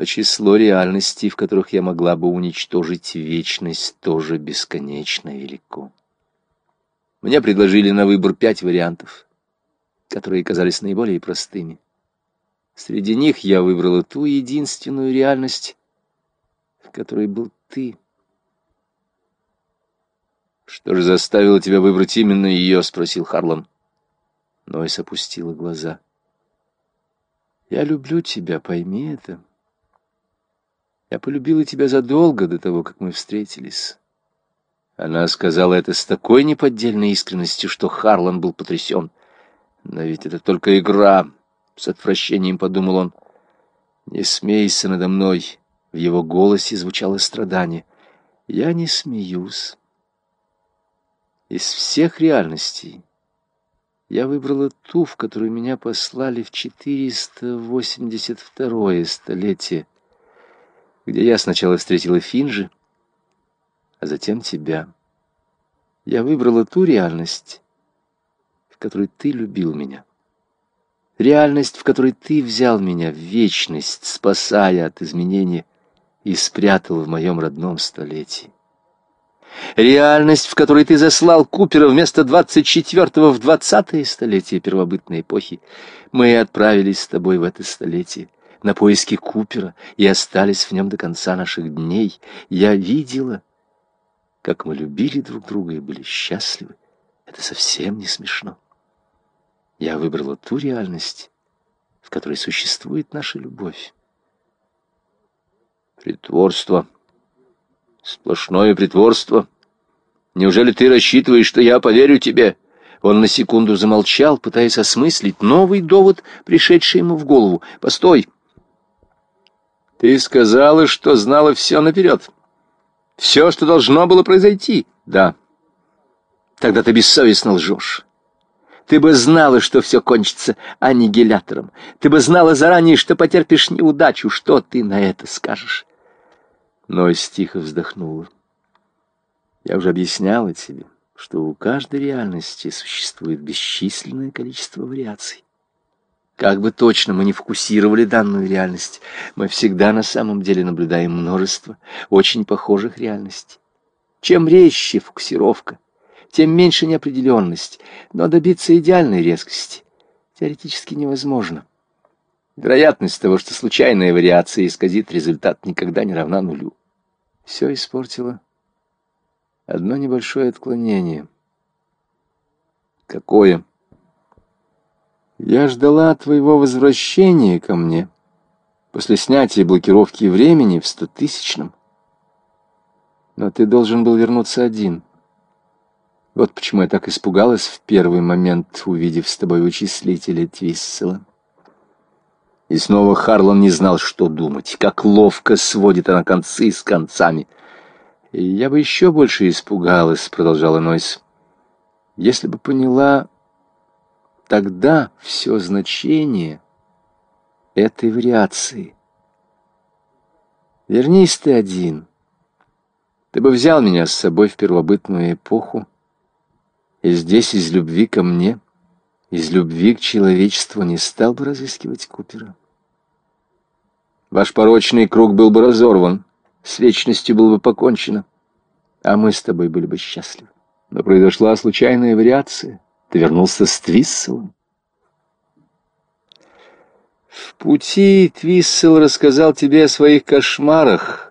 но число реальностей, в которых я могла бы уничтожить вечность, тоже бесконечно велико. Мне предложили на выбор пять вариантов, которые казались наиболее простыми. Среди них я выбрала ту единственную реальность, в которой был ты. «Что же заставило тебя выбрать именно ее?» — спросил Харлан. Нойс опустила глаза. «Я люблю тебя, пойми это. Я полюбила тебя задолго до того, как мы встретились». Она сказала это с такой неподдельной искренностью, что Харлан был потрясен. «Но ведь это только игра», — с отвращением подумал он. «Не смейся надо мной». В его голосе звучало страдание. «Я не смеюсь. Из всех реальностей я выбрала ту, в которую меня послали в 482-е столетие, где я сначала встретила Финжи, а затем тебя. Я выбрала ту реальность, в которой ты любил меня. Реальность, в которой ты взял меня в вечность, спасая от изменения, и спрятал в моем родном столетии. Реальность, в которой ты заслал Купера вместо двадцать четвертого в двадцатое столетие первобытной эпохи. Мы отправились с тобой в это столетие на поиски Купера и остались в нем до конца наших дней. Я видела, как мы любили друг друга и были счастливы. Это совсем не смешно. Я выбрала ту реальность, в которой существует наша любовь. Притворство. Сплошное притворство. Неужели ты рассчитываешь, что я поверю тебе? Он на секунду замолчал, пытаясь осмыслить новый довод, пришедший ему в голову. Постой. Ты сказала, что знала все наперед. Все, что должно было произойти. Да. Тогда ты бессовестно лжешь. Ты бы знала, что все кончится аннигилятором. Ты бы знала заранее, что потерпишь неудачу. Что ты на это скажешь? Нойс тихо вздохнула. Я уже объясняла тебе, что у каждой реальности существует бесчисленное количество вариаций. Как бы точно мы не фокусировали данную реальность, мы всегда на самом деле наблюдаем множество очень похожих реальностей. Чем резче фокусировка, тем меньше неопределенность, но добиться идеальной резкости теоретически невозможно. Вероятность того, что случайная вариация исказит результат, никогда не равна нулю. Все испортило одно небольшое отклонение. Какое? Я ждала твоего возвращения ко мне после снятия блокировки времени в стотысячном. Но ты должен был вернуться один. Вот почему я так испугалась в первый момент, увидев с тобой вычислителя Твиссела. И снова Харлан не знал, что думать, как ловко сводит она концы с концами. И я бы еще больше испугалась, продолжала Нойс, если бы поняла тогда все значение этой вариации. Вернись ты один. Ты бы взял меня с собой в первобытную эпоху, и здесь из любви ко мне, из любви к человечеству не стал бы разыскивать Купера. Ваш порочный круг был бы разорван, с вечностью было бы покончено, а мы с тобой были бы счастливы. Но произошла случайная вариация. Ты вернулся с Твисселом. В пути Твиссел рассказал тебе о своих кошмарах,